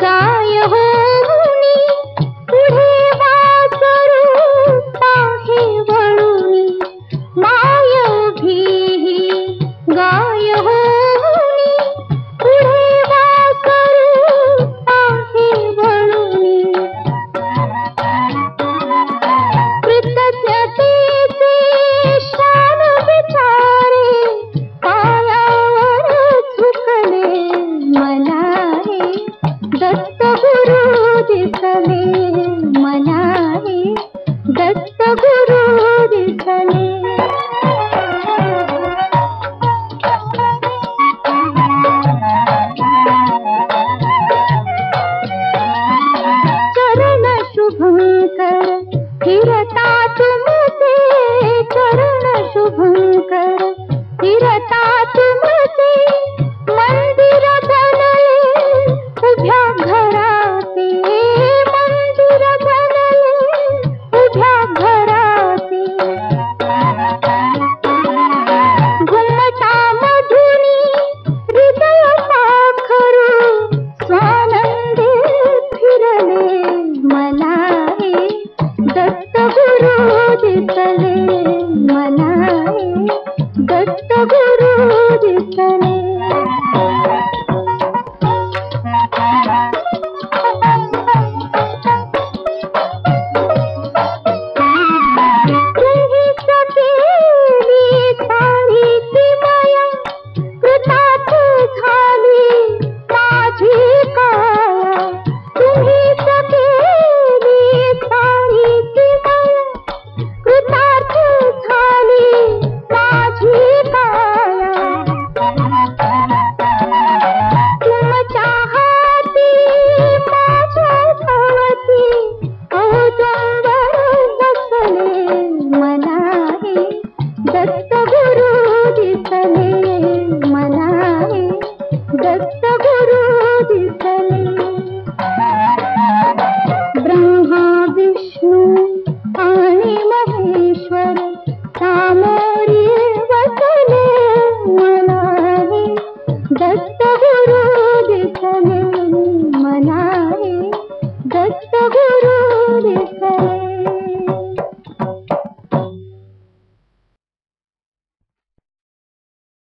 गाय हो ದತ್ತಗುರು मना दत्त गुरुदिने ब्रह्मा विष्णु पाणि महेश्वर कामरेव मना दत्त गुरु